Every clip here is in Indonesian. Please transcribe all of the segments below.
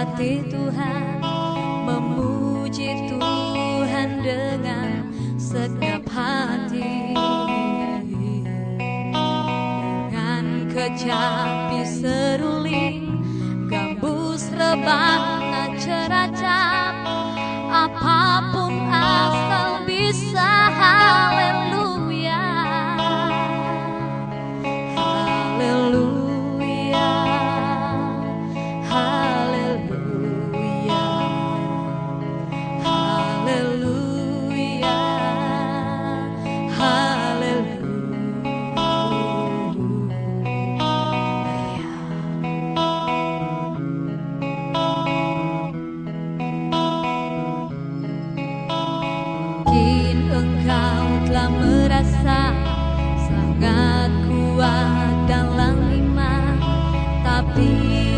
hati Tuhan memuji Tuhan dengan segenap hati. Dengan kejam sangat kuat dan lima tapi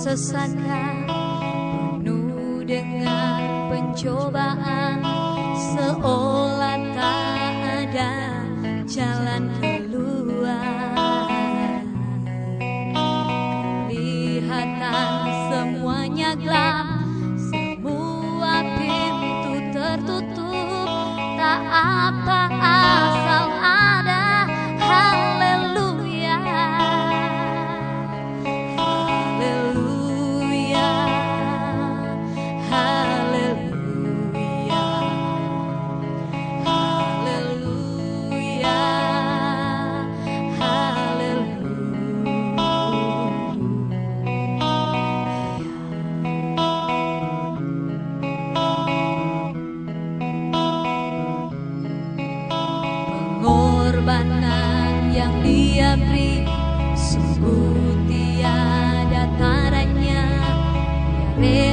sesakan penuh dengan pencobaan. Seolah tak ada jalan keluar. Lihatlah semuanya gelap semua pintu tertutup. Tak apa-apa Yeah.